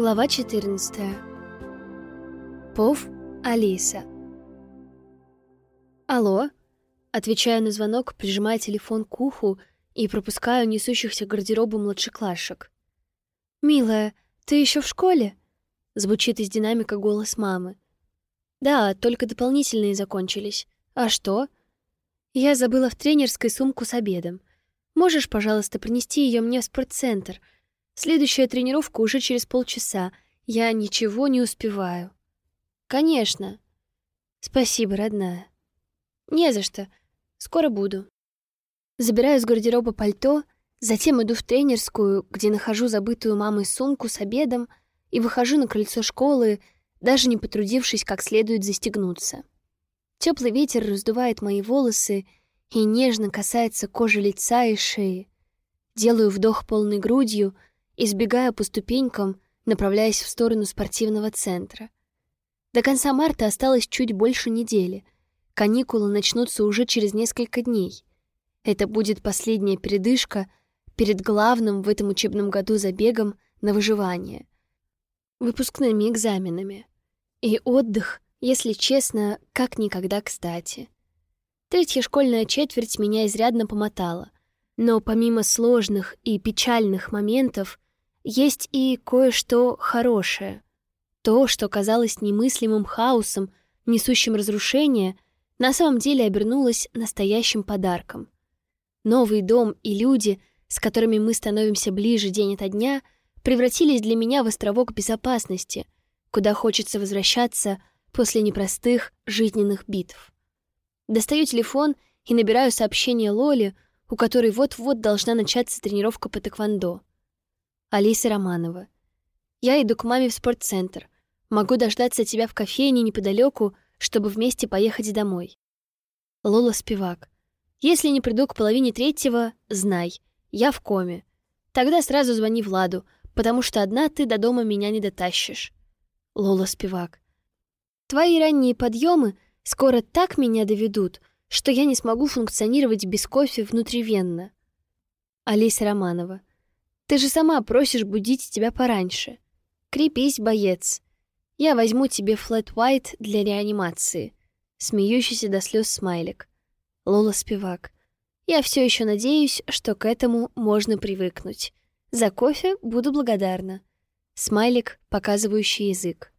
Глава 14. Пов Алиса. Алло? Отвечаю на звонок, прижимая телефон к уху и пропускаю несущихся гардеробу младшеклашек. «Милая, ты еще в школе?» Звучит из динамика голос мамы. «Да, только дополнительные закончились. А что?» «Я забыла в тренерской сумку с обедом. Можешь, пожалуйста, принести ее мне в спортцентр?» Следующая тренировка уже через полчаса. Я ничего не успеваю. Конечно. Спасибо, родная. Не за что. Скоро буду. Забираю из гардероба пальто, затем иду в тренерскую, где нахожу забытую мамой сумку с обедом и выхожу на крыльцо школы, даже не потрудившись как следует застегнуться. Теплый ветер раздувает мои волосы и нежно касается кожи лица и шеи. Делаю вдох полной грудью — избегая по ступенькам, направляясь в сторону спортивного центра. До конца марта осталось чуть больше недели. Каникулы начнутся уже через несколько дней. Это будет последняя передышка перед главным в этом учебном году забегом на выживание. Выпускными экзаменами. И отдых, если честно, как никогда кстати. Третья школьная четверть меня изрядно помотала. Но помимо сложных и печальных моментов, есть и кое-что хорошее. То, что казалось немыслимым хаосом, несущим разрушение, на самом деле обернулось настоящим подарком. Новый дом и люди, с которыми мы становимся ближе день ото дня, превратились для меня в островок безопасности, куда хочется возвращаться после непростых жизненных битв. Достаю телефон и набираю сообщение Лоли, у которой вот-вот должна начаться тренировка по тэквондо. Алиса Романова. Я иду к маме в спортцентр. Могу дождаться тебя в кофейне неподалеку, чтобы вместе поехать домой. Лола Спивак. Если не приду к половине третьего, знай, я в коме. Тогда сразу звони Владу, потому что одна ты до дома меня не дотащишь. Лола Спивак. Твои ранние подъемы скоро так меня доведут, что я не смогу функционировать без кофе внутривенно. Алиса Романова. Ты же сама просишь будить тебя пораньше. Крепись, боец. Я возьму тебе флэт white для реанимации. Смеющийся до слез смайлик. Лола Спивак. Я все еще надеюсь, что к этому можно привыкнуть. За кофе буду благодарна. Смайлик, показывающий язык.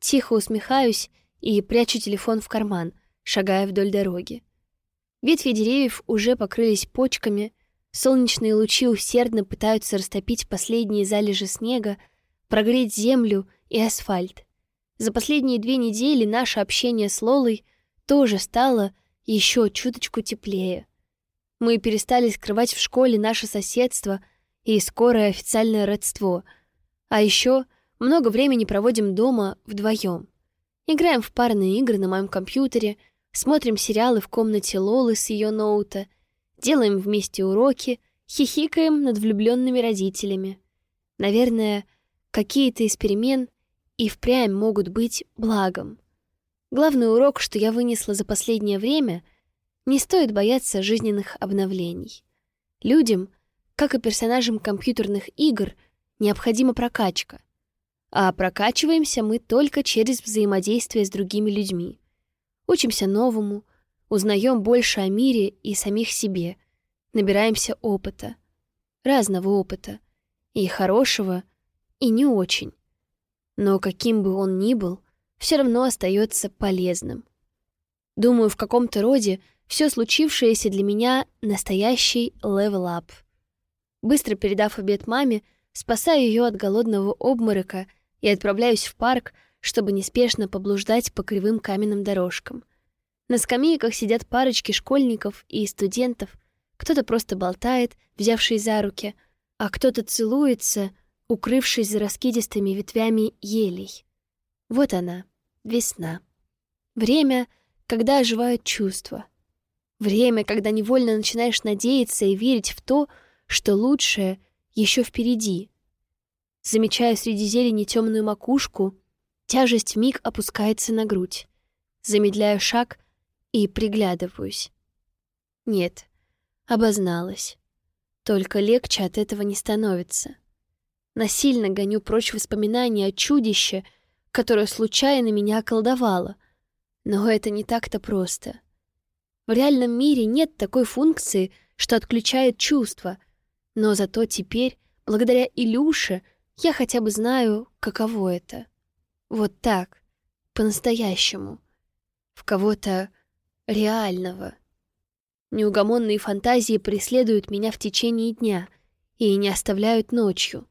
Тихо усмехаюсь и прячу телефон в карман, шагая вдоль дороги. Ветви деревьев уже покрылись почками — Солнечные лучи усердно пытаются растопить последние залежи снега, прогреть землю и асфальт. За последние две недели наше общение с Лолой тоже стало еще чуточку теплее. Мы перестали скрывать в школе наше соседство и скорое официальное родство. А еще много времени проводим дома вдвоем. Играем в парные игры на моем компьютере, смотрим сериалы в комнате Лолы с ее ноута — делаем вместе уроки, хихикаем над влюбленными родителями. Наверное, какие-то из перемен и впрямь могут быть благом. Главный урок, что я вынесла за последнее время, не стоит бояться жизненных обновлений. Людям, как и персонажам компьютерных игр, необходима прокачка. А прокачиваемся мы только через взаимодействие с другими людьми. Учимся новому, узнаем больше о мире и самих себе, набираемся опыта, разного опыта, и хорошего, и не очень. Но каким бы он ни был, все равно остается полезным. Думаю, в каком-то роде все случившееся для меня настоящий level up. Быстро передав обед маме, спасаю ее от голодного обморока и отправляюсь в парк, чтобы неспешно поблуждать по кривым каменным дорожкам — на скамейках сидят парочки школьников и студентов. Кто-то просто болтает, взявшись за руки, а кто-то целуется, укрывшись за раскидистыми ветвями елей. Вот она, весна. Время, когда оживают чувства. Время, когда невольно начинаешь надеяться и верить в то, что лучшее еще впереди. Замечаю среди зелени темную макушку, тяжесть миг опускается на грудь. Замедляю шаг и приглядываюсь. Нет, обозналась. Только легче от этого не становится. Насильно гоню прочь воспоминания о чудище, которое случайно меня околдовало. Но это не так-то просто. В реальном мире нет такой функции, что отключает чувства, но зато теперь, благодаря Илюше, я хотя бы знаю, каково это. Вот так, по-настоящему. В кого-то реального. Неугомонные фантазии преследуют меня в течение дня и не оставляют ночью.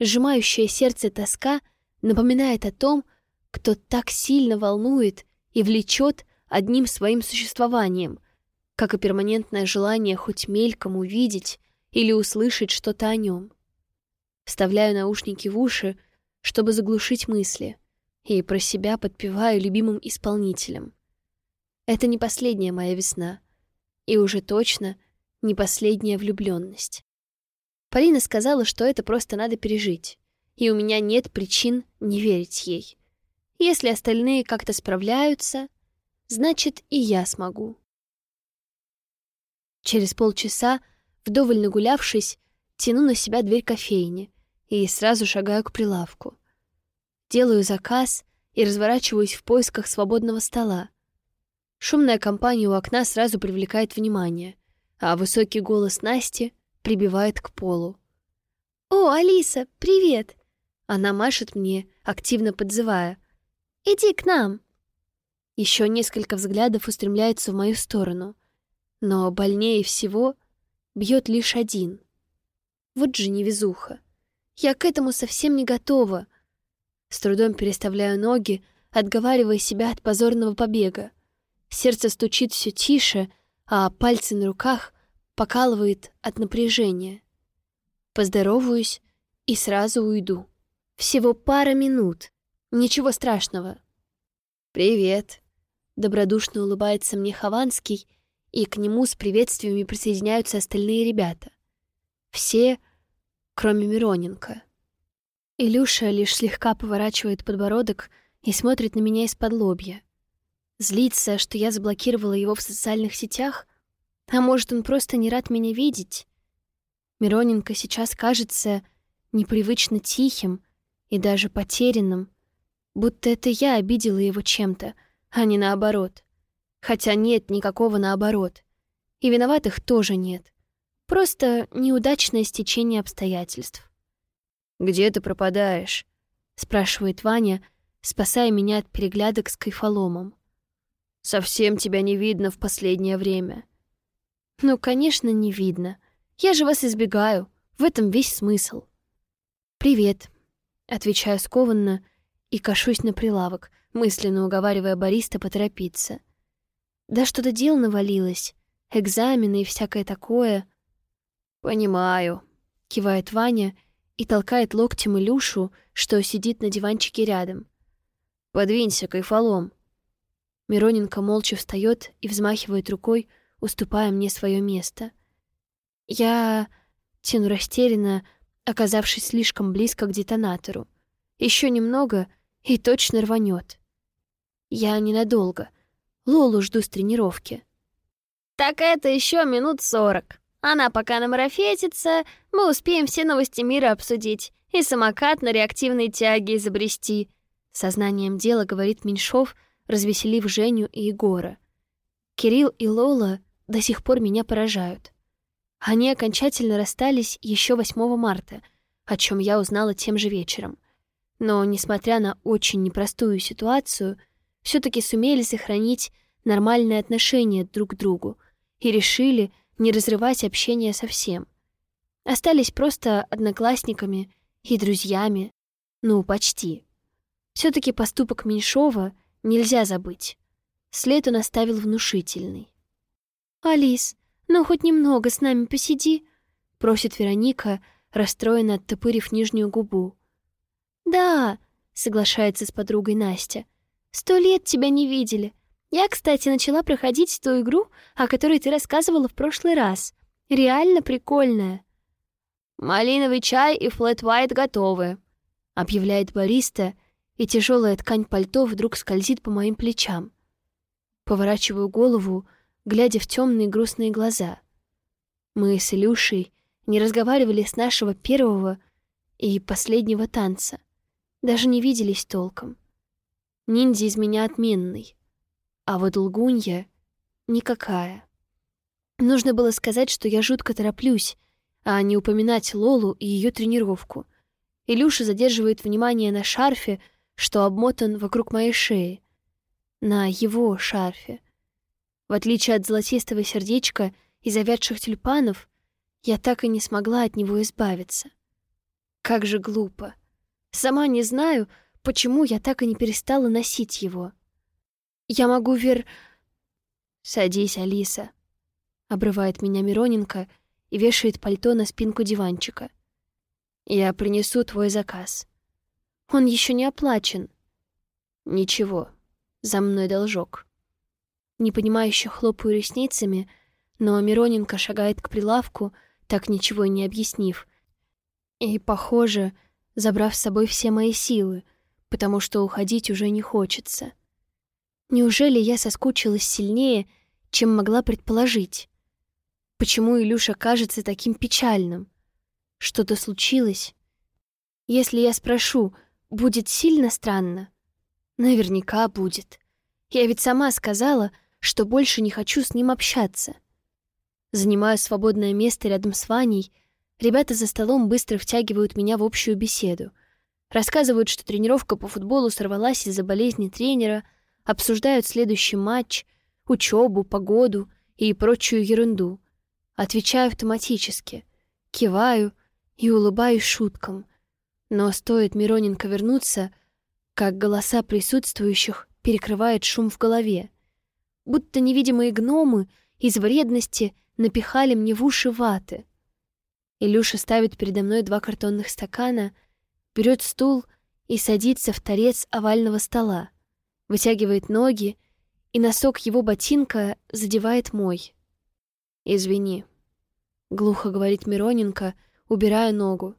Сжимающее сердце тоска напоминает о том, кто так сильно волнует и влечет одним своим существованием, как и перманентное желание хоть мельком увидеть или услышать что-то о нем. Вставляю наушники в уши, чтобы заглушить мысли, и про себя подпеваю любимым исполнителям. Это не последняя моя весна, и уже точно не последняя влюбленность. Полина сказала, что это просто надо пережить, и у меня нет причин не верить ей. Если остальные как-то справляются, значит, и я смогу. Через полчаса, вдоволь нагулявшись, тяну на себя дверь кофейни и сразу шагаю к прилавку. Делаю заказ и разворачиваюсь в поисках свободного стола. Шумная компания у окна сразу привлекает внимание, а высокий голос Насти прибивает к полу. «О, Алиса, привет!» Она машет мне, активно подзывая. «Иди к нам!» Еще несколько взглядов устремляются в мою сторону, но больнее всего бьет лишь один. Вот же невезуха. Я к этому совсем не готова. С трудом переставляю ноги, отговаривая себя от позорного побега. Сердце стучит все тише, а пальцы на руках покалывает от напряжения. Поздороваюсь и сразу уйду. Всего пара минут. Ничего страшного. «Привет», — добродушно улыбается мне Хованский, и к нему с приветствиями присоединяются остальные ребята. Все кроме Мироненко. Илюша лишь слегка поворачивает подбородок и смотрит на меня из-под лобья. Злится, что я заблокировала его в социальных сетях, а может, он просто не рад меня видеть. Мироненко сейчас кажется непривычно тихим и даже потерянным, будто это я обидела его чем-то, а не наоборот. Хотя нет никакого наоборот. И виноватых тоже нет. Просто неудачное стечение обстоятельств. «Где ты пропадаешь?» — спрашивает Ваня, спасая меня от переглядок с кайфоломом. «Совсем тебя не видно в последнее время». «Ну, конечно, не видно. Я же вас избегаю. В этом весь смысл». «Привет», — отвечаю скованно и кашусь на прилавок, мысленно уговаривая бариста поторопиться. «Да что-то дел навалилось. Экзамены и всякое такое. «Понимаю», — кивает Ваня и толкает локтем Илюшу, что сидит на диванчике рядом. «Подвинься, кайфолом». Мироненко молча встает и взмахивает рукой, уступая мне свое место. Я тяну растерянно, оказавшись слишком близко к детонатору. Еще немного, и точно рванет. Я ненадолго. Лолу жду с тренировки. «Так это еще минут сорок», она пока намарафетится, мы успеем все новости мира обсудить и самокат на реактивной тяге изобрести. Сознанием дела говорит Меньшов, развеселив Женю и Егора. Кирилл и Лола до сих пор меня поражают. Они окончательно расстались еще 8 марта, о чем я узнала тем же вечером. Но, несмотря на очень непростую ситуацию, все таки сумели сохранить нормальные отношения друг к другу и решили, не разрывать общение совсем. Остались просто одноклассниками и друзьями. Ну, почти. все таки поступок Меньшова нельзя забыть. След он оставил внушительный. «Алис, ну хоть немного с нами посиди», — просит Вероника, расстроенно оттопырив нижнюю губу. «Да», — соглашается с подругой Настя, — «сто лет тебя не видели. Я, кстати, начала проходить ту игру, о которой ты рассказывала в прошлый раз. Реально прикольная. «Малиновый чай и флэт-вайт готовы», — объявляет бариста, и тяжелая ткань пальто вдруг скользит по моим плечам. Поворачиваю голову, глядя в темные грустные глаза. Мы с Илюшей не разговаривали с нашего первого и последнего танца. Даже не виделись толком. Ниндзя из меня отменный, а вот лгунья — никакая. Нужно было сказать, что я жутко тороплюсь, а не упоминать Лолу и ее тренировку. Илюша задерживает внимание на шарфе, что обмотан вокруг моей шеи. На его шарфе. В отличие от золотистого сердечка и завядших тюльпанов, я так и не смогла от него избавиться. Как же глупо. Сама не знаю, почему я так и не перестала носить его. Я могу вер... «Садись, Алиса», — обрывает меня Мироненко и вешает пальто на спинку диванчика. «Я принесу твой заказ. Он еще не оплачен». «Ничего, за мной должок». Непонимающе хлопаю ресницами, но Мироненко шагает к прилавку, так ничего и не объяснив. И, похоже, забрав с собой все мои силы, потому что уходить уже не хочется. Неужели я соскучилась сильнее, чем могла предположить? Почему Илюша кажется таким печальным? Что-то случилось? Если я спрошу, будет сильно странно? Наверняка будет. Я ведь сама сказала, что больше не хочу с ним общаться. Занимаю свободное место рядом с Ваней. Ребята за столом быстро втягивают меня в общую беседу. Рассказывают, что тренировка по футболу сорвалась из-за болезни тренера, обсуждают следующий матч, учебу, погоду и прочую ерунду. Отвечаю автоматически, киваю и улыбаюсь шуткам. Но стоит Мироненко вернуться, как голоса присутствующих перекрывает шум в голове. Будто невидимые гномы из вредности — напихали мне в уши ваты. Илюша ставит передо мной два картонных стакана, берет стул и садится в торец овального стола, вытягивает ноги, и носок его ботинка задевает мой. «Извини», — глухо говорит Мироненко, убирая ногу.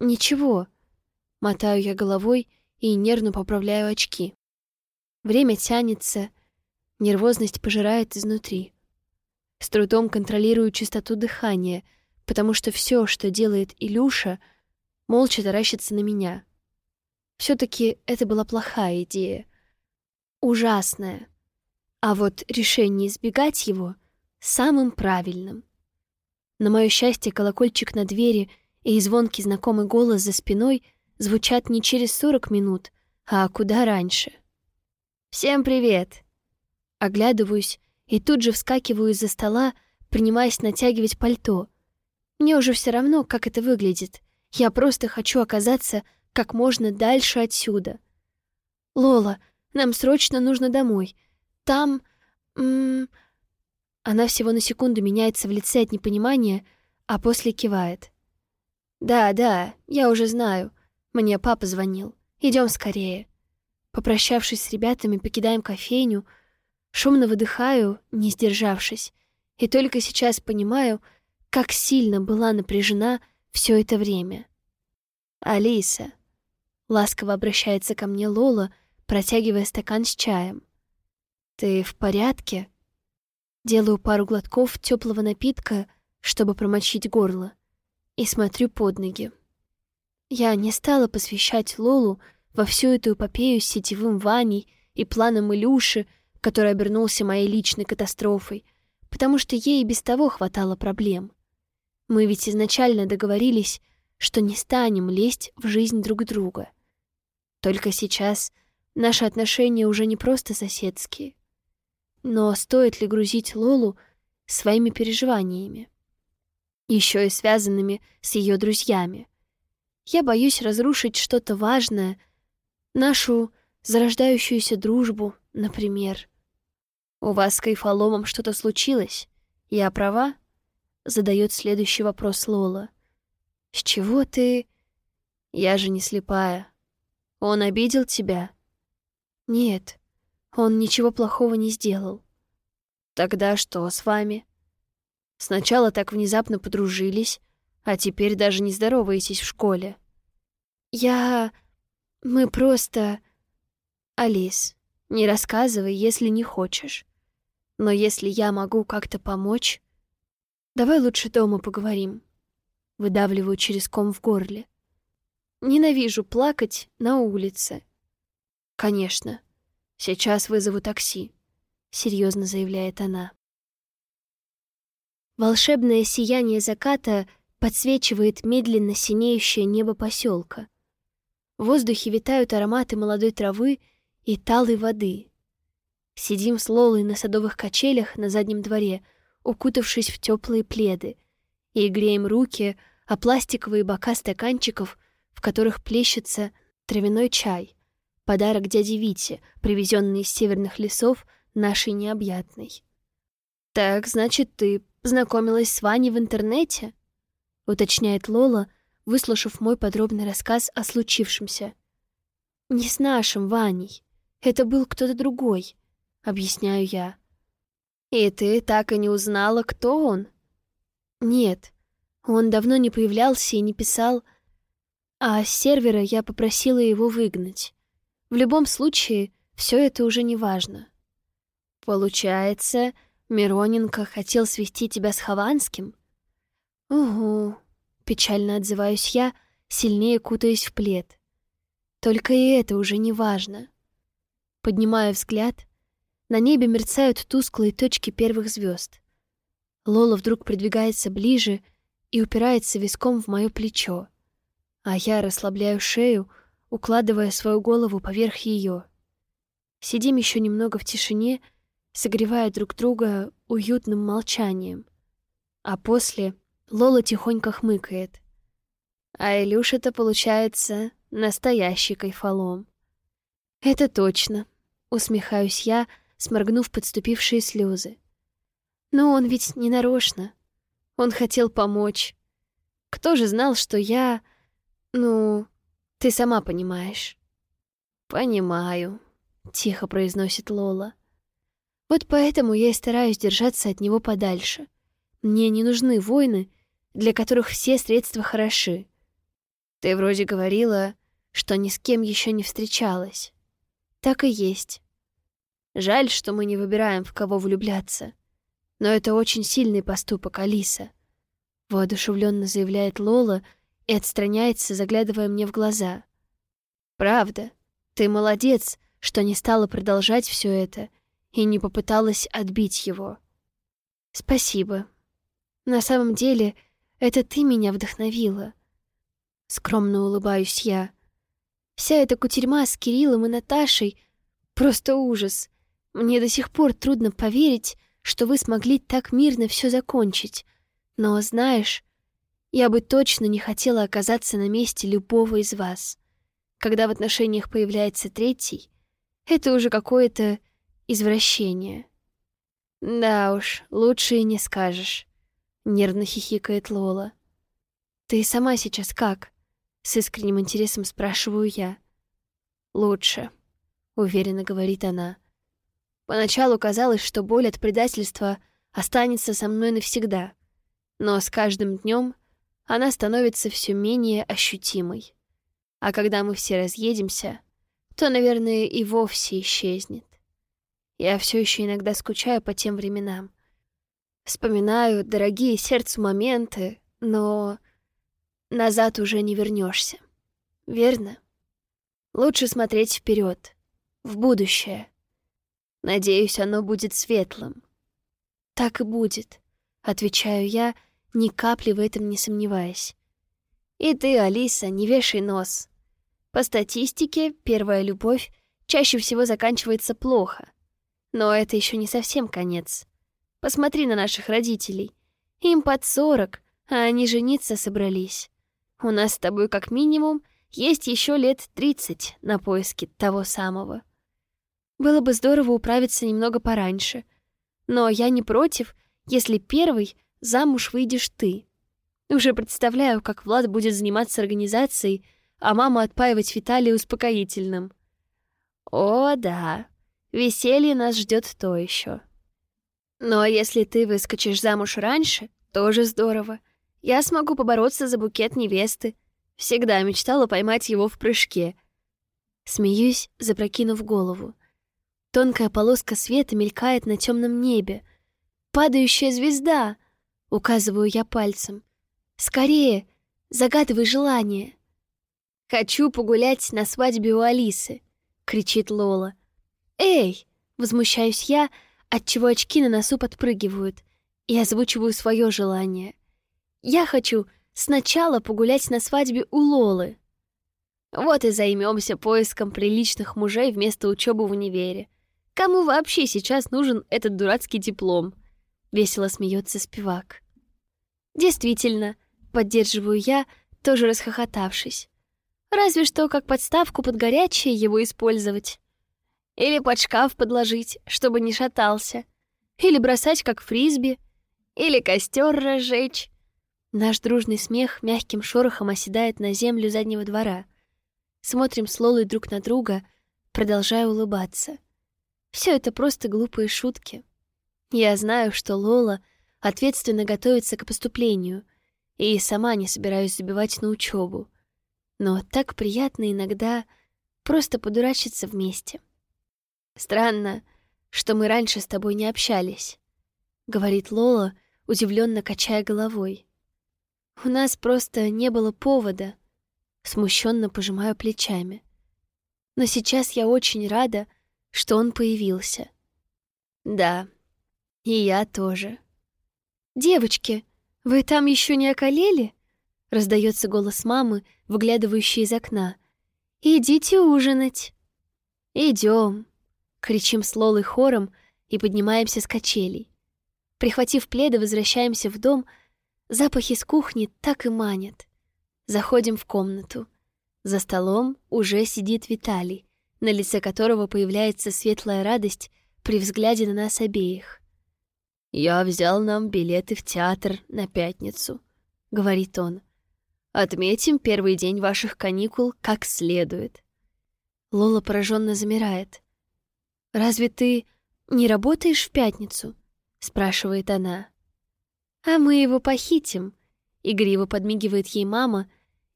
«Ничего», — мотаю я головой и нервно поправляю очки. Время тянется, нервозность пожирает изнутри. С трудом контролирую частоту дыхания, потому что все, что делает Илюша, молча таращится на меня. все таки это была плохая идея. Ужасная. А вот решение избегать его — самым правильным. На мое счастье, колокольчик на двери и звонкий знакомый голос за спиной звучат не через сорок минут, а куда раньше. «Всем привет!» Оглядываюсь и тут же вскакиваю из-за стола, принимаясь натягивать пальто. Мне уже все равно, как это выглядит. Я просто хочу оказаться как можно дальше отсюда. «Лола, нам срочно нужно домой. Там... М -м... Она всего на секунду меняется в лице от непонимания, а после кивает. «Да, да, я уже знаю. Мне папа звонил. Идем скорее». Попрощавшись с ребятами, покидаем кофейню — Шумно выдыхаю, не сдержавшись, и только сейчас понимаю, как сильно была напряжена все это время. «Алиса», — ласково обращается ко мне Лола, протягивая стакан с чаем. «Ты в порядке?» Делаю пару глотков теплого напитка, чтобы промочить горло, и смотрю под ноги. Я не стала посвящать Лолу во всю эту эпопею с сетевым Ваней и планом Илюши, который обернулся моей личной катастрофой, потому что ей и без того хватало проблем. Мы ведь изначально договорились, что не станем лезть в жизнь друг друга. Только сейчас наши отношения уже не просто соседские. Но стоит ли грузить Лолу своими переживаниями? Еще и связанными с ее друзьями. Я боюсь разрушить что-то важное, нашу зарождающуюся дружбу, например. «У вас с Кайфоломом что-то случилось? Я права?» Задает следующий вопрос Лола. «С чего ты...» «Я же не слепая. Он обидел тебя?» «Нет, он ничего плохого не сделал». «Тогда что с вами?» «Сначала так внезапно подружились, а теперь даже не здороваетесь в школе». «Я... мы просто...» «Алис, не рассказывай, если не хочешь. Но если я могу как-то помочь... Давай лучше дома поговорим. Выдавливаю через ком в горле. Ненавижу плакать на улице. Конечно. Сейчас вызову такси, серьезно заявляет она. Волшебное сияние заката подсвечивает медленно синеющее небо поселка. В воздухе витают ароматы молодой травы и талой воды. Сидим с Лолой на садовых качелях на заднем дворе, укутавшись в теплые пледы, и греем руки о пластиковые бока стаканчиков, в которых плещется травяной чай, подарок дяде Вите, привезенный из северных лесов нашей необъятной. «Так, значит, ты познакомилась с Ваней в интернете?» — уточняет Лола, выслушав мой подробный рассказ о случившемся. «Не с нашим Ваней. Это был кто-то другой», — объясняю я. «И ты так и не узнала, кто он?» «Нет, он давно не появлялся и не писал, а с сервера я попросила его выгнать. В любом случае, все это уже не важно». «Получается, Мироненко хотел свести тебя с Хованским?» «Угу», — печально отзываюсь я, сильнее кутаясь в плед. Только и это уже не важно. Поднимаю взгляд. На небе мерцают тусклые точки первых звезд. Лола вдруг придвигается ближе и упирается виском в мое плечо, а я расслабляю шею, укладывая свою голову поверх ее. Сидим еще немного в тишине, согревая друг друга уютным молчанием. А после Лола тихонько хмыкает. А Илюша-то, получается, настоящий кайфолом. «Это точно», — усмехаюсь я, сморгнув подступившие слезы. «Но он ведь не нарочно. Он хотел помочь. Кто же знал, что я... Ну, ты сама понимаешь». «Понимаю», — тихо произносит Лола. «Вот поэтому я и стараюсь держаться от него подальше. Мне не нужны войны, для которых все средства хороши. Ты вроде говорила, что ни с кем еще не встречалась. Так и есть. Жаль, что мы не выбираем, в кого влюбляться. Но это очень сильный поступок, Алиса. Воодушевленно заявляет Лола и отстраняется, заглядывая мне в глаза. Правда, ты молодец, что не стала продолжать все это и не попыталась отбить его. Спасибо. На самом деле, это ты меня вдохновила. Скромно улыбаюсь я. Вся эта кутерьма с Кириллом и Наташей — просто ужас. Мне до сих пор трудно поверить, что вы смогли так мирно все закончить. Но, знаешь, я бы точно не хотела оказаться на месте любого из вас. Когда в отношениях появляется третий, это уже какое-то извращение. Да уж, лучше и не скажешь. — нервно хихикает Лола. «Ты сама сейчас как?» — с искренним интересом спрашиваю я. «Лучше», — уверенно говорит она. «Поначалу казалось, что боль от предательства останется со мной навсегда, но с каждым днем она становится все менее ощутимой. А когда мы все разъедемся, то, наверное, и вовсе исчезнет. Я все еще иногда скучаю по тем временам, Вспоминаю дорогие сердцу моменты, но назад уже не вернешься. Верно? Лучше смотреть вперед, в будущее. Надеюсь, оно будет светлым. Так и будет, отвечаю я, ни капли в этом не сомневаясь. И ты, Алиса, не вешай нос. По статистике, первая любовь чаще всего заканчивается плохо. Но это еще не совсем конец. Посмотри на наших родителей. Им под сорок, а они жениться собрались. У нас с тобой как минимум есть еще лет тридцать на поиски того самого. Было бы здорово управиться немного пораньше. Но я не против, если первый замуж выйдешь ты. Уже представляю, как Влад будет заниматься организацией, а мама отпаивать Виталия успокоительным. О, да, веселье нас ждет то еще. Но если ты выскочишь замуж раньше, тоже здорово. Я смогу побороться за букет невесты. Всегда мечтала поймать его в прыжке. Смеюсь, запрокинув голову. Тонкая полоска света мелькает на темном небе. «Падающая звезда!» — указываю я пальцем. «Скорее! Загадывай желание!» «Хочу погулять на свадьбе у Алисы!» — кричит Лола. «Эй!» — возмущаюсь я, отчего очки на носу подпрыгивают, и озвучиваю свое желание. «Я хочу сначала погулять на свадьбе у Лолы!» Вот и займемся поиском приличных мужей вместо учебы в универе. Кому вообще сейчас нужен этот дурацкий диплом? Весело смеется спивак. Действительно, поддерживаю я, тоже расхохотавшись. Разве что как подставку под горячее его использовать. Или под шкаф подложить, чтобы не шатался. Или бросать как фрисби. Или костер разжечь. Наш дружный смех мягким шорохом оседает на землю заднего двора. Смотрим с Лолой друг на друга, продолжая улыбаться. Все это просто глупые шутки. Я знаю, что Лола ответственно готовится к поступлению, и сама не собираюсь забивать на учебу. Но так приятно иногда просто подурачиться вместе. Странно, что мы раньше с тобой не общались, говорит Лола, удивленно качая головой. У нас просто не было повода. Смущенно пожимаю плечами. Но сейчас я очень рада, что он появился. Да, и я тоже. Девочки, вы там еще не околели? Раздается голос мамы, выглядывающей из окна. Идите ужинать. Идем, кричим с Лолой хором и поднимаемся с качелей. Прихватив пледы, возвращаемся в дом. Запахи с кухни так и манят. Заходим в комнату. За столом уже сидит Виталий, на лице которого появляется светлая радость при взгляде на нас обеих. «Я взял нам билеты в театр на пятницу», — говорит он. Отметим первый день ваших каникул как следует. Лола пораженно замирает. Разве ты не работаешь в пятницу? спрашивает она. А мы его похитим. Игриво подмигивает ей мама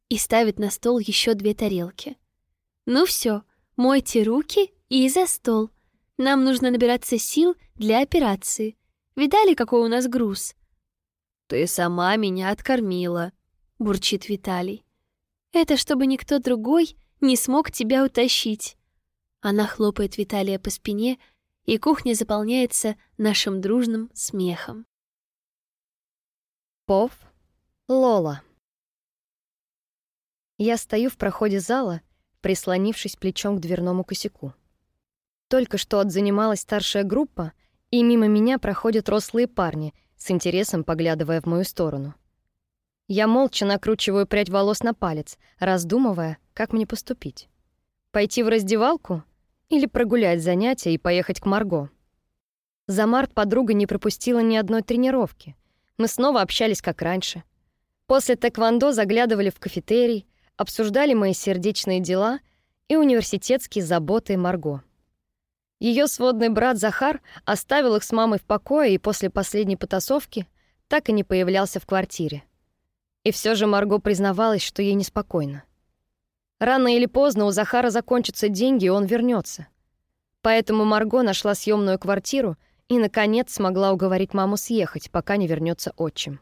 и ставит на стол еще две тарелки. Ну все, мойте руки и за стол. Нам нужно набираться сил для операции. Видали, какой у нас груз? Ты сама меня откормила, — бурчит Виталий. «Это чтобы никто другой не смог тебя утащить». Она хлопает Виталия по спине, и кухня заполняется нашим дружным смехом. Пов, Лола. Я стою в проходе зала, прислонившись плечом к дверному косяку. Только что отзанималась старшая группа, и мимо меня проходят рослые парни, с интересом поглядывая в мою сторону. Я молча накручиваю прядь волос на палец, раздумывая, как мне поступить. Пойти в раздевалку или прогулять занятия и поехать к Марго. За март подруга не пропустила ни одной тренировки. Мы снова общались как раньше. После тэквондо заглядывали в кафетерий, обсуждали мои сердечные дела и университетские заботы Марго. Ее сводный брат Захар оставил их с мамой в покое и после последней потасовки так и не появлялся в квартире. И все же Марго признавалась, что ей неспокойно. Рано или поздно у Захара закончатся деньги, и он вернется. Поэтому Марго нашла съемную квартиру и, наконец, смогла уговорить маму съехать, пока не вернется отчим.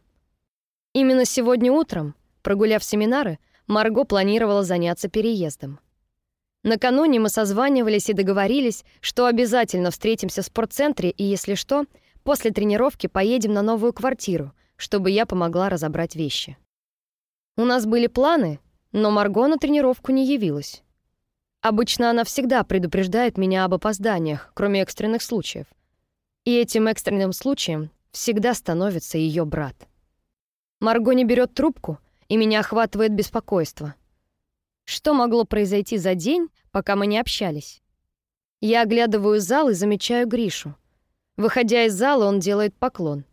Именно сегодня утром, прогуляв семинары, Марго планировала заняться переездом. Накануне мы созванивались и договорились, что обязательно встретимся в спортцентре и, если что, после тренировки поедем на новую квартиру, чтобы я помогла разобрать вещи. У нас были планы, но Марго на тренировку не явилась. Обычно она всегда предупреждает меня об опозданиях, кроме экстренных случаев. И этим экстренным случаем всегда становится ее брат. Марго не берет трубку, и меня охватывает беспокойство. Что могло произойти за день, пока мы не общались? Я оглядываю зал и замечаю Гришу. Выходя из зала, он делает поклон.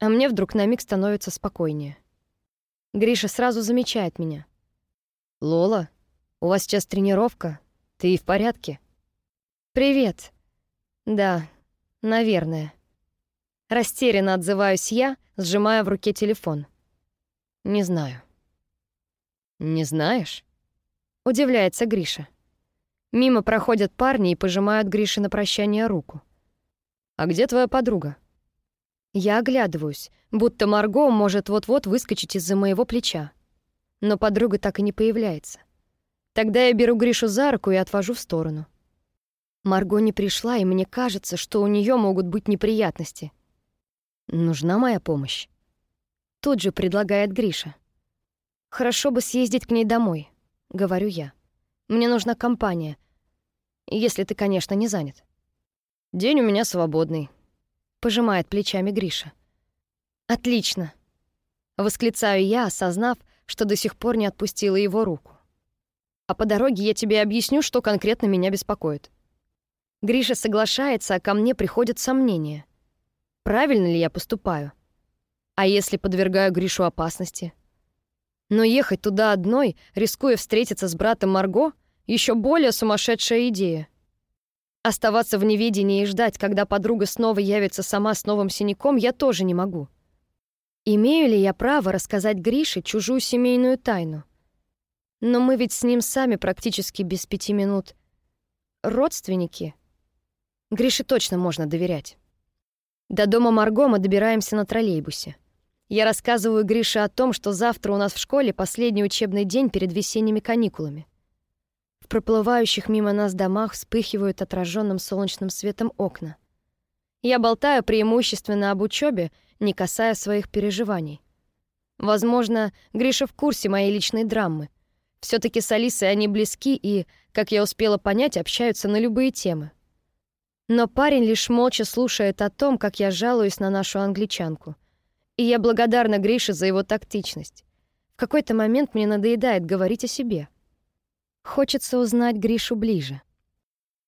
А мне вдруг на миг становится спокойнее. Гриша сразу замечает меня. «Лола, у вас сейчас тренировка. Ты в порядке?» «Привет». «Да, наверное». Растерянно отзываюсь я, сжимая в руке телефон. «Не знаю». «Не знаешь?» Удивляется Гриша. Мимо проходят парни и пожимают Грише на прощание руку. «А где твоя подруга?» Я оглядываюсь, будто Марго может вот-вот выскочить из-за моего плеча. Но подруга так и не появляется. Тогда я беру Гришу за руку и отвожу в сторону. Марго не пришла, и мне кажется, что у нее могут быть неприятности. Нужна моя помощь. Тут же предлагает Гриша. Хорошо бы съездить к ней домой, говорю я. Мне нужна компания. Если ты, конечно, не занят. День у меня свободный, пожимает плечами Гриша. Отлично, восклицаю я, осознав, что до сих пор не отпустила его руку. А по дороге я тебе объясню, что конкретно меня беспокоит. Гриша соглашается, а ко мне приходят сомнения. Правильно ли я поступаю? А если подвергаю Гришу опасности? Но ехать туда одной, рискуя встретиться с братом Марго, еще более сумасшедшая идея. Оставаться в неведении и ждать, когда подруга снова явится сама с новым синяком, я тоже не могу. Имею ли я право рассказать Грише чужую семейную тайну? Но мы ведь с ним сами практически без пяти минут родственники. Грише точно можно доверять. До дома Марго мы добираемся на троллейбусе. Я рассказываю Грише о том, что завтра у нас в школе последний учебный день перед весенними каникулами. В проплывающих мимо нас домах вспыхивают отраженным солнечным светом окна. Я болтаю преимущественно об учебе, не касая своих переживаний. Возможно, Гриша в курсе моей личной драмы. все таки с Алисой они близки и, как я успела понять, общаются на любые темы. Но парень лишь молча слушает о том, как я жалуюсь на нашу англичанку. И я благодарна Грише за его тактичность. В какой-то момент мне надоедает говорить о себе. Хочется узнать Гришу ближе.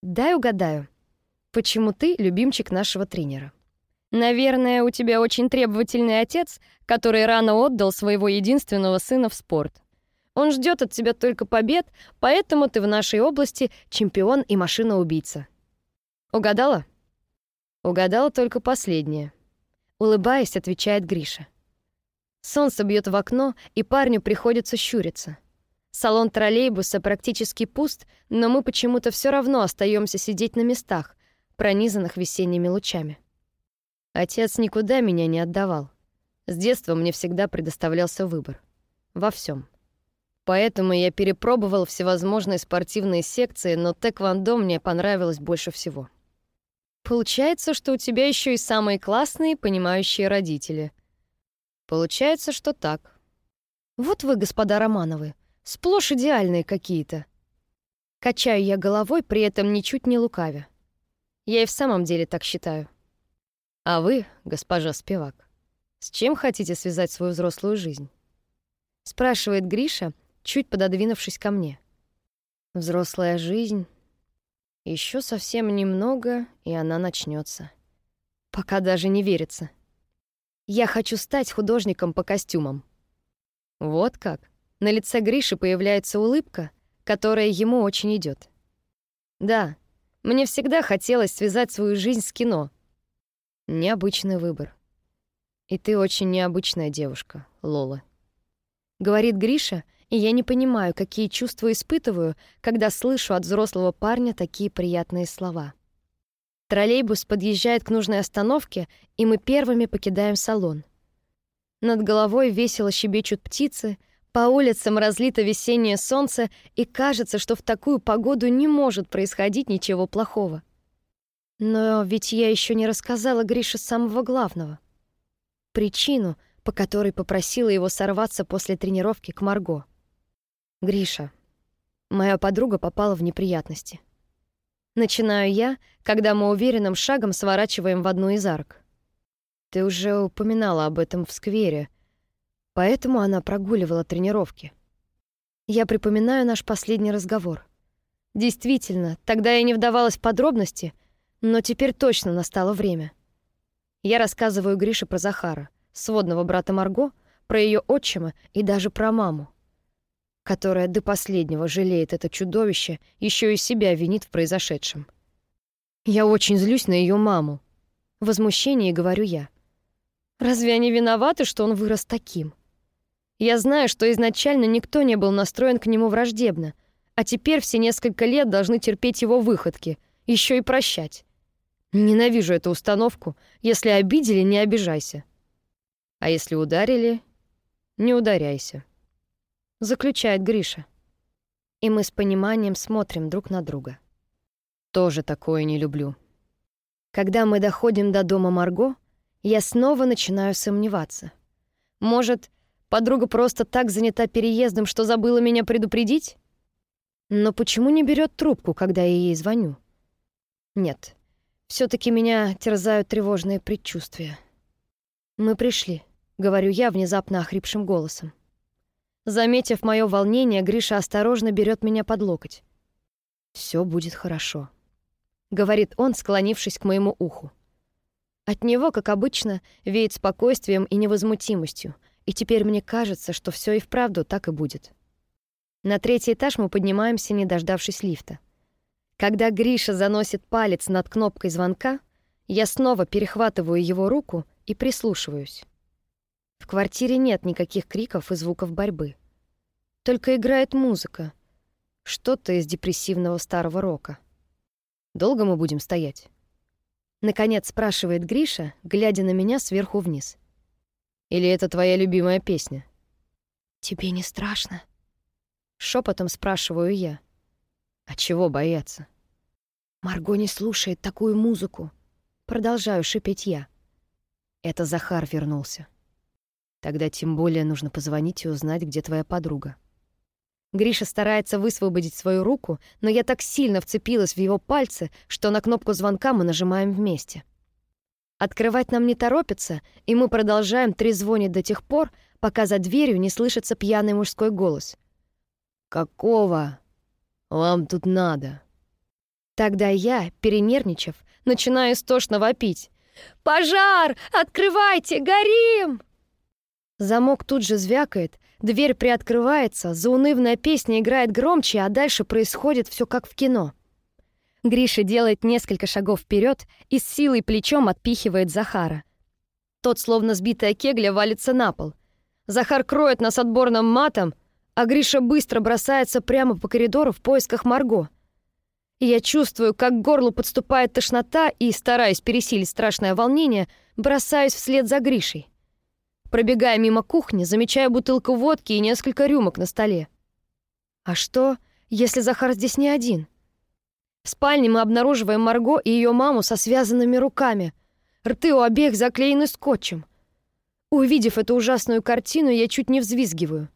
Дай угадаю. Почему ты любимчик нашего тренера? Наверное, у тебя очень требовательный отец, который рано отдал своего единственного сына в спорт. Он ждет от тебя только побед, поэтому ты в нашей области чемпион и машина-убийца. Угадала? Угадала только последнее. Улыбаясь, отвечает Гриша. Солнце бьет в окно, и парню приходится щуриться. Салон троллейбуса практически пуст, но мы почему-то все равно остаемся сидеть на местах, пронизанных весенними лучами. Отец никуда меня не отдавал. С детства мне всегда предоставлялся выбор. Во всем. Поэтому я перепробовал всевозможные спортивные секции, но тэквондо мне понравилось больше всего. Получается, что у тебя еще и самые классные, понимающие родители. Получается, что так. Вот вы, господа Романовы, сплошь идеальные какие-то. Качаю я головой, при этом ничуть не лукавя. Я и в самом деле так считаю. А вы, госпожа Спивак, с чем хотите связать свою взрослую жизнь? Спрашивает Гриша, чуть пододвинувшись ко мне. Взрослая жизнь еще совсем немного, и она начнется. Пока даже не верится. Я хочу стать художником по костюмам. Вот как. На лице Гриши появляется улыбка, которая ему очень идет. Да, мне всегда хотелось связать свою жизнь с кино. Необычный выбор. И ты очень необычная девушка, Лола. Говорит Гриша, и я не понимаю, какие чувства испытываю, когда слышу от взрослого парня такие приятные слова. Троллейбус подъезжает к нужной остановке, и мы первыми покидаем салон. Над головой весело щебечут птицы, по улицам разлито весеннее солнце, и кажется, что в такую погоду не может происходить ничего плохого. Но ведь я еще не рассказала Грише самого главного. Причину, по которой попросила его сорваться после тренировки к Марго. Гриша. Моя подруга попала в неприятности. Начинаю я, когда мы уверенным шагом сворачиваем в одну из арок. Ты уже упоминала об этом в сквере, поэтому она прогуливала тренировки. Я припоминаю наш последний разговор. Действительно, тогда я не вдавалась в подробности, но теперь точно настало время. Я рассказываю Грише про Захара, сводного брата Марго, про ее отчима и даже про маму которая до последнего жалеет это чудовище, еще и себя винит в произошедшем. Я очень злюсь на ее маму. В возмущении говорю я. Разве они виноваты, что он вырос таким? Я знаю, что изначально никто не был настроен к нему враждебно, а теперь все несколько лет должны терпеть его выходки, еще и прощать. Ненавижу эту установку. Если обидели, не обижайся. А если ударили, не ударяйся заключает Гриша. и мы с пониманием смотрим друг на друга. Тоже такое не люблю. Когда мы доходим до дома Марго, я снова начинаю сомневаться. Может, подруга просто так занята переездом, что забыла меня предупредить? Но почему не берет трубку, когда я ей звоню? Нет, все таки меня терзают тревожные предчувствия. «Мы пришли», — говорю я внезапно охрипшим голосом. Заметив мое волнение, Гриша осторожно берет меня под локоть. Все будет хорошо», — говорит он, склонившись к моему уху. От него, как обычно, веет спокойствием и невозмутимостью, и теперь мне кажется, что все и вправду так и будет. На третий этаж мы поднимаемся, не дождавшись лифта. Когда Гриша заносит палец над кнопкой звонка, я снова перехватываю его руку и прислушиваюсь. В квартире нет никаких криков и звуков борьбы. Только играет музыка. Что-то из депрессивного старого рока. Долго мы будем стоять? Наконец спрашивает Гриша, глядя на меня сверху вниз. Или это твоя любимая песня? Тебе не страшно? Шепотом спрашиваю я. А чего бояться? Марго не слушает такую музыку. Продолжаю шипеть я. Это Захар вернулся. Тогда тем более нужно позвонить и узнать, где твоя подруга. Гриша старается высвободить свою руку, но я так сильно вцепилась в его пальцы, что на кнопку звонка мы нажимаем вместе. Открывать нам не торопится, и мы продолжаем трезвонить до тех пор, пока за дверью не слышится пьяный мужской голос. «Какого вам тут надо?» Тогда я, перенервничав, начинаю истошно вопить. «Пожар! Открывайте! Горим!» Замок тут же звякает, дверь приоткрывается, заунывная песня играет громче, а дальше происходит все как в кино. Гриша делает несколько шагов вперед и с силой плечом отпихивает Захара. Тот, словно сбитая кегля, валится на пол. Захар кроет нас отборным матом, а Гриша быстро бросается прямо по коридору в поисках Марго. Я чувствую, как к горлу подступает тошнота и, стараясь пересилить страшное волнение, бросаюсь вслед за Гришей. Пробегая мимо кухни, замечаю бутылку водки и несколько рюмок на столе. А что, если Захар здесь не один? В спальне мы обнаруживаем Марго и ее маму со связанными руками. Рты у обеих заклеены скотчем. Увидев эту ужасную картину, я чуть не взвизгиваю.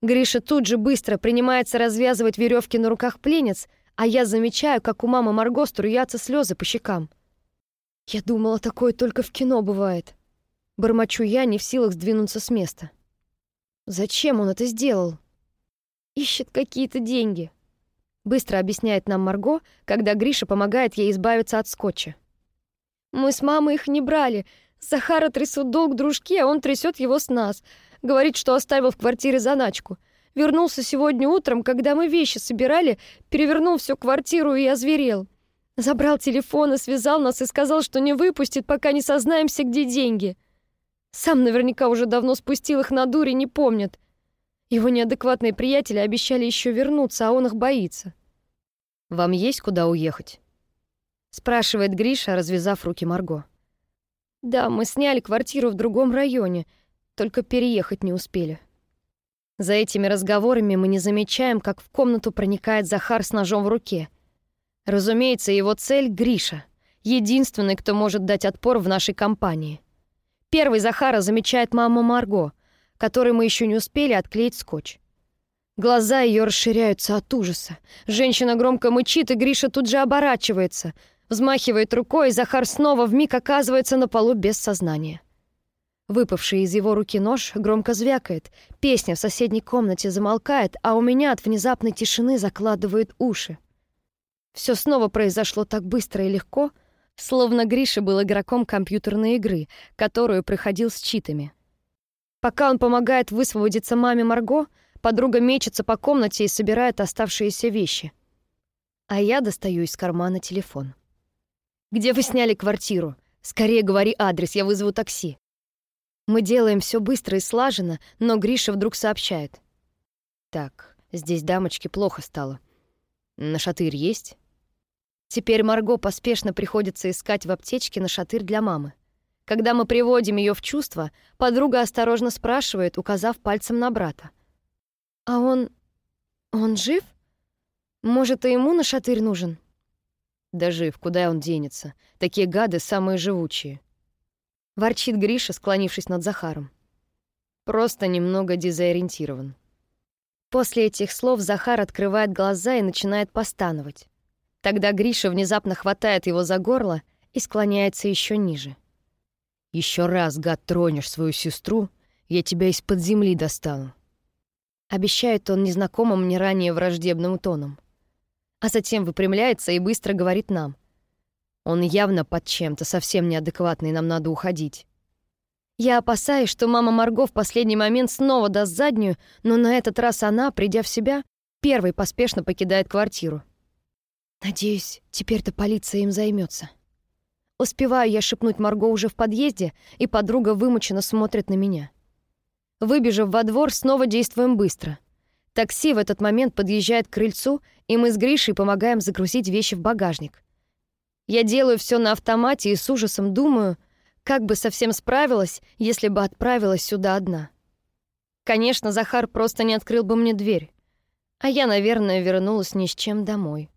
Гриша тут же быстро принимается развязывать веревки на руках пленниц, а я замечаю, как у мамы Марго струятся слезы по щекам. Я думала, такое только в кино бывает. Бормочу я, не в силах сдвинуться с места. Зачем он это сделал? Ищет какие-то деньги. Быстро объясняет нам Марго, когда Гриша помогает ей избавиться от скотча. Мы с мамой их не брали. Захара трясут долг дружке, а он трясет его с нас. Говорит, что оставил в квартире заначку. Вернулся сегодня утром, когда мы вещи собирали, перевернул всю квартиру и озверел. Забрал телефон и связал нас и сказал, что не выпустит, пока не сознаемся, где деньги. Сам наверняка уже давно спустил их на дури, не помнит. Его неадекватные приятели обещали еще вернуться, а он их боится. «Вам есть куда уехать?» спрашивает Гриша, развязав руки Марго. «Да, мы сняли квартиру в другом районе, только переехать не успели». За этими разговорами мы не замечаем, как в комнату проникает Захар с ножом в руке. Разумеется, его цель — Гриша, единственный, кто может дать отпор в нашей компании. Первый Захара замечает маму Марго, которой мы еще не успели отклеить скотч. Глаза ее расширяются от ужаса. Женщина громко мычит, и Гриша тут же оборачивается. Взмахивает рукой, и Захар снова вмиг оказывается на полу без сознания. Выпавший из его руки нож громко звякает. Песня в соседней комнате замолкает, а у меня от внезапной тишины закладывает уши. Все снова произошло так быстро и легко — Словно Гриша был игроком компьютерной игры, которую проходил с читами. Пока он помогает высвободиться маме Марго, подруга мечется по комнате и собирает оставшиеся вещи. А я достаю из кармана телефон. «Где вы сняли квартиру? Скорее говори адрес, я вызову такси». Мы делаем все быстро и слаженно, но Гриша вдруг сообщает. «Так, здесь дамочке плохо стало. На шатырь есть?» Теперь Марго поспешно приходится искать в аптечке на шатырь для мамы. Когда мы приводим ее в чувство, подруга осторожно спрашивает, указав пальцем на брата. «А он... он жив?» Может, и ему на шатырь нужен? Да жив, куда он денется? Такие гады самые живучие. Ворчит Гриша, склонившись над Захаром. Просто немного дезориентирован. После этих слов Захар открывает глаза и начинает постановать. Тогда Гриша внезапно хватает его за горло и склоняется еще ниже. Еще раз, гад, тронешь свою сестру, я тебя из-под земли достану. Обещает он незнакомым мне ранее враждебным тоном. А затем выпрямляется и быстро говорит нам. Он явно под чем-то, совсем неадекватный, нам надо уходить. Я опасаюсь, что мама Марго в последний момент снова даст заднюю, но на этот раз она, придя в себя, первой поспешно покидает квартиру. Надеюсь, теперь-то полиция им займется. Успеваю я шепнуть Марго уже в подъезде, и подруга вымученно смотрит на меня. Выбежав во двор, снова действуем быстро. Такси в этот момент подъезжает к крыльцу, и мы с Гришей помогаем загрузить вещи в багажник. Я делаю все на автомате и с ужасом думаю, как бы совсем справилась, если бы отправилась сюда одна. Конечно, Захар просто не открыл бы мне дверь, а я, наверное, вернулась ни с чем домой.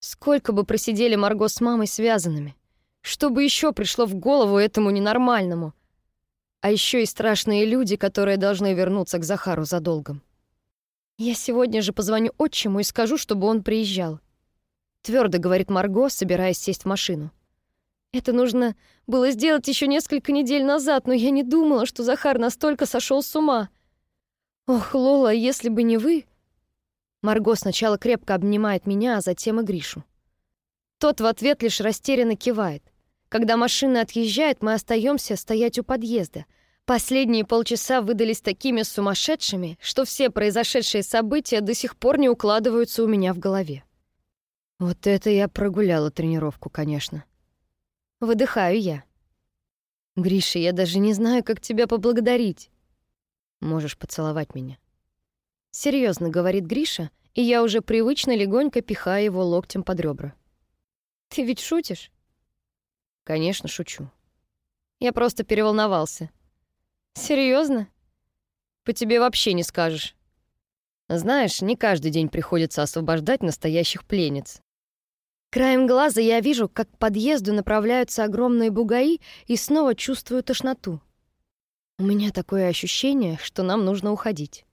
Сколько бы просидели Марго с мамой связанными, что бы еще пришло в голову этому ненормальному? А еще и страшные люди, которые должны вернуться к Захару за долгом. Я сегодня же позвоню отчиму и скажу, чтобы он приезжал. Твердо говорит Марго, собираясь сесть в машину. Это нужно было сделать еще несколько недель назад, но я не думала, что Захар настолько сошел с ума. Ох, Лола, если бы не вы... Марго сначала крепко обнимает меня, а затем и Гришу. Тот в ответ лишь растерянно кивает. Когда машина отъезжает, мы остаемся стоять у подъезда. Последние полчаса выдались такими сумасшедшими, что все произошедшие события до сих пор не укладываются у меня в голове. Вот это я прогуляла тренировку, конечно. Выдыхаю я. Гриша, я даже не знаю, как тебя поблагодарить. Можешь поцеловать меня. Серьезно, говорит Гриша, и я уже привычно легонько пихаю его локтем под ребра. Ты ведь шутишь? Конечно, шучу. Я просто переволновался. Серьезно? По тебе вообще не скажешь. Знаешь, не каждый день приходится освобождать настоящих пленниц. Краем глаза я вижу, как к подъезду направляются огромные бугаи и снова чувствую тошноту. У меня такое ощущение, что нам нужно уходить.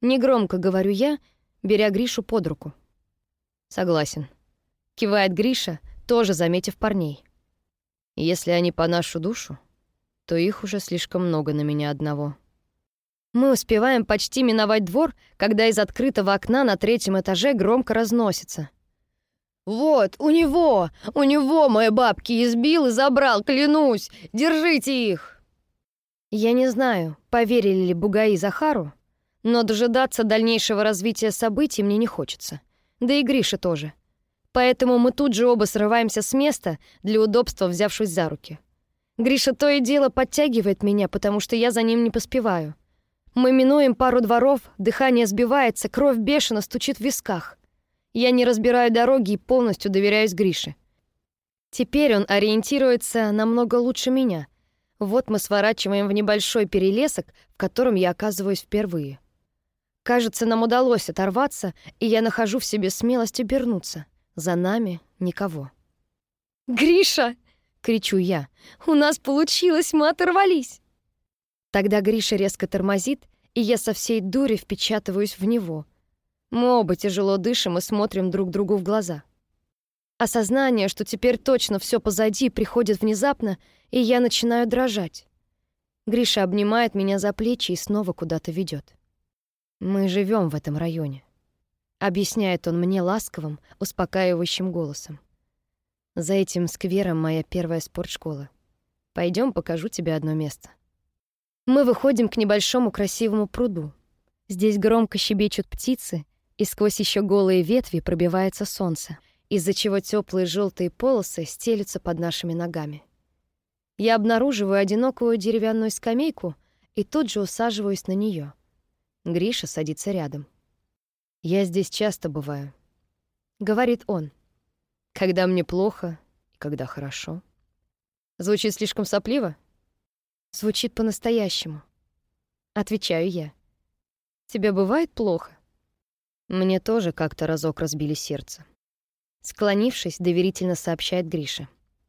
Негромко говорю я, беря Гришу под руку. Согласен. Кивает Гриша, тоже заметив парней. Если они по нашу душу, то их уже слишком много на меня одного. Мы успеваем почти миновать двор, когда из открытого окна на третьем этаже громко разносится. «Вот, у него! У него мои бабки избил и забрал, клянусь! Держите их!» Я не знаю, поверили ли Бугаи Захару, но дожидаться дальнейшего развития событий мне не хочется. Да и Гриша тоже. Поэтому мы тут же оба срываемся с места, для удобства взявшись за руки. Гриша то и дело подтягивает меня, потому что я за ним не поспеваю. Мы минуем пару дворов, дыхание сбивается, кровь бешено стучит в висках. Я не разбираю дороги и полностью доверяюсь Грише. Теперь он ориентируется намного лучше меня. Вот мы сворачиваем в небольшой перелесок, в котором я оказываюсь впервые. Кажется, нам удалось оторваться, и я нахожу в себе смелость обернуться. За нами никого. «Гриша!» — кричу я. «У нас получилось, мы оторвались!» Тогда Гриша резко тормозит, и я со всей дури впечатываюсь в него — мы оба тяжело дышим и смотрим друг другу в глаза. Осознание, что теперь точно все позади, приходит внезапно, и я начинаю дрожать. Гриша обнимает меня за плечи и снова куда-то ведет. Мы живем в этом районе, объясняет он мне ласковым, успокаивающим голосом. За этим сквером моя первая спортшкола. Пойдем, покажу тебе одно место. Мы выходим к небольшому красивому пруду. Здесь громко щебечут птицы, и сквозь еще голые ветви пробивается солнце, из-за чего теплые желтые полосы стелются под нашими ногами. Я обнаруживаю одинокую деревянную скамейку и тут же усаживаюсь на нее. Гриша садится рядом. «Я здесь часто бываю», — говорит он. «Когда мне плохо и когда хорошо». Звучит слишком сопливо? Звучит по-настоящему. Отвечаю я. Тебе бывает плохо? Мне тоже как-то разок разбили сердце. Склонившись, доверительно сообщает Гриша.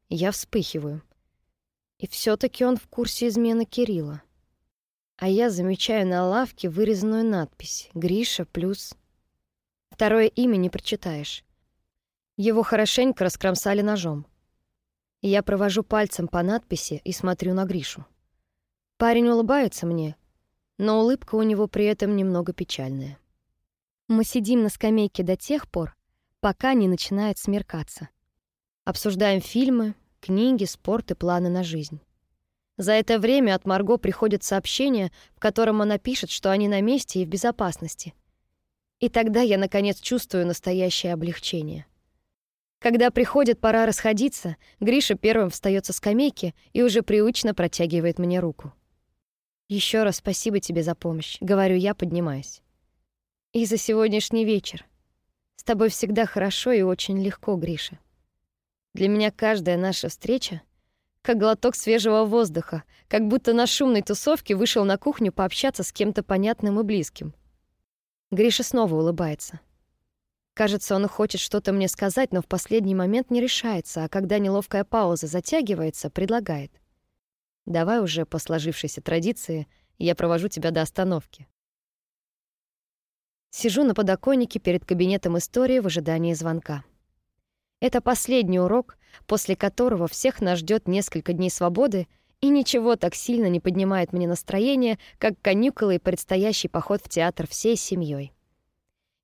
Я вспыхиваю. И все таки он в курсе измены Кирилла. А я замечаю на лавке вырезанную надпись «Гриша плюс...» Второе имя не прочитаешь. Его хорошенько раскромсали ножом. Я провожу пальцем по надписи и смотрю на Гришу. Парень улыбается мне, но улыбка у него при этом немного печальная. Мы сидим на скамейке до тех пор, пока не начинает смеркаться. Обсуждаем фильмы, книги, спорт и планы на жизнь. За это время от Марго приходит сообщение, в котором она пишет, что они на месте и в безопасности. И тогда я, наконец, чувствую настоящее облегчение. Когда приходит пора расходиться, Гриша первым встает со скамейки и уже привычно протягивает мне руку. Еще раз спасибо тебе за помощь», — говорю я, поднимаясь. «И за сегодняшний вечер. С тобой всегда хорошо и очень легко, Гриша. Для меня каждая наша встреча — как глоток свежего воздуха, как будто на шумной тусовке вышел на кухню пообщаться с кем-то понятным и близким». Гриша снова улыбается. Кажется, он хочет что-то мне сказать, но в последний момент не решается, а когда неловкая пауза затягивается, предлагает — Давай уже по сложившейся традиции я провожу тебя до остановки. Сижу на подоконнике перед кабинетом истории в ожидании звонка. Это последний урок, после которого всех нас ждет несколько дней свободы, и ничего так сильно не поднимает мне настроение, как каникулы и предстоящий поход в театр всей семьей.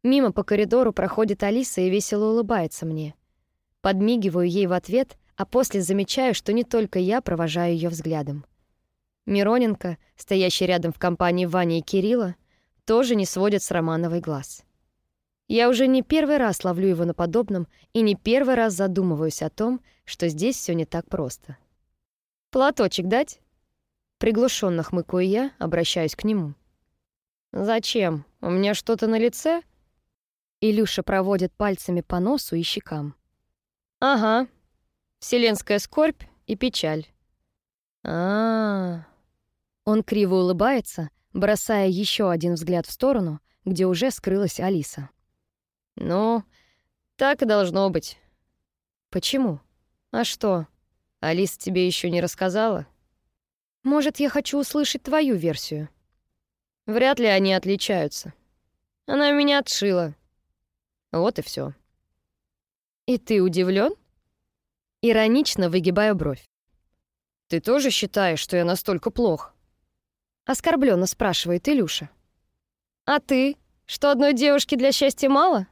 Мимо по коридору проходит Алиса и весело улыбается мне. Подмигиваю ей в ответ, а после замечаю, что не только я провожаю ее взглядом. Мироненко, стоящий рядом в компании Вани и Кирилла, тоже не сводит с Романовой глаз. Я уже не первый раз ловлю его на подобном и не первый раз задумываюсь о том, что здесь все не так просто. «Платочек дать?» Приглушенно хмыкаю я, обращаюсь к нему. «Зачем? У меня что-то на лице?» Илюша проводит пальцами по носу и щекам. «Ага, Вселенская скорбь и печаль. А, -а, а Он криво улыбается, бросая еще один взгляд в сторону, где уже скрылась Алиса. Ну, так и должно быть. Почему? А что? Алиса тебе еще не рассказала? Может, я хочу услышать твою версию. Вряд ли они отличаются. Она меня отшила. Вот и все. И ты удивлен? Иронично выгибаю бровь. «Ты тоже считаешь, что я настолько плох?» Оскорбленно спрашивает Илюша. «А ты? Что одной девушки для счастья мало?»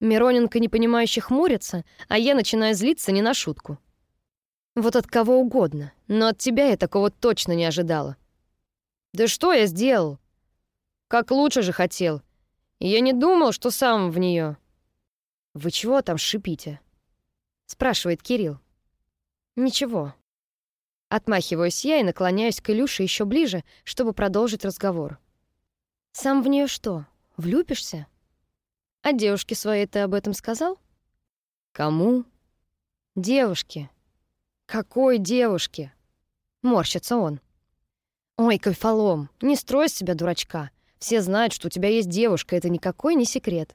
Мироненко непонимающе хмурится, а я начинаю злиться не на шутку. Вот от кого угодно, но от тебя я такого точно не ожидала. Да что я сделал? Как лучше же хотел. Я не думал, что сам в нее. Вы чего там шипите? спрашивает Кирилл. Ничего. Отмахиваюсь я и наклоняюсь к Илюше еще ближе, чтобы продолжить разговор. Сам в нее что, влюбишься? А девушке своей ты об этом сказал? Кому? Девушке. Какой девушке? Морщится он. Ой, кайфолом, не строй себя дурачка. Все знают, что у тебя есть девушка, это никакой не секрет.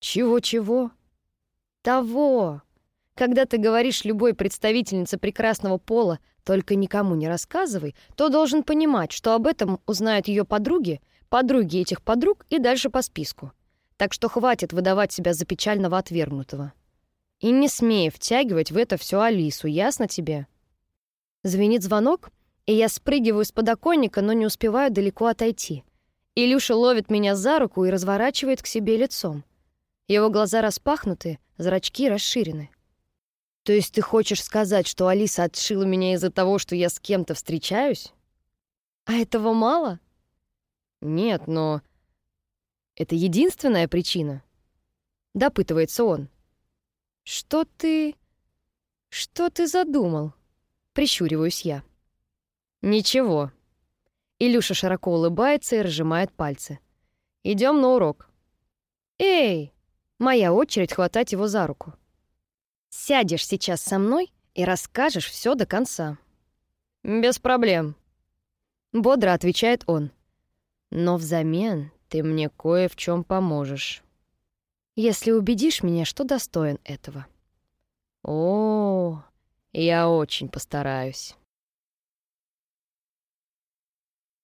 Чего-чего? Того. Когда ты говоришь любой представительнице прекрасного пола «только никому не рассказывай», то должен понимать, что об этом узнают ее подруги, подруги этих подруг и дальше по списку. Так что хватит выдавать себя за печального отвергнутого. И не смей втягивать в это все Алису, ясно тебе? Звенит звонок, и я спрыгиваю с подоконника, но не успеваю далеко отойти. Илюша ловит меня за руку и разворачивает к себе лицом. Его глаза распахнуты, зрачки расширены. То есть ты хочешь сказать, что Алиса отшила меня из-за того, что я с кем-то встречаюсь? А этого мало? Нет, но это единственная причина. Допытывается он. Что ты... Что ты задумал? Прищуриваюсь я. Ничего. Илюша широко улыбается и разжимает пальцы. Идем на урок. Эй! Моя очередь хватать его за руку. Сядешь сейчас со мной и расскажешь все до конца. Без проблем. Бодро отвечает он. Но взамен ты мне кое в чем поможешь. Если убедишь меня, что достоин этого. О, я очень постараюсь.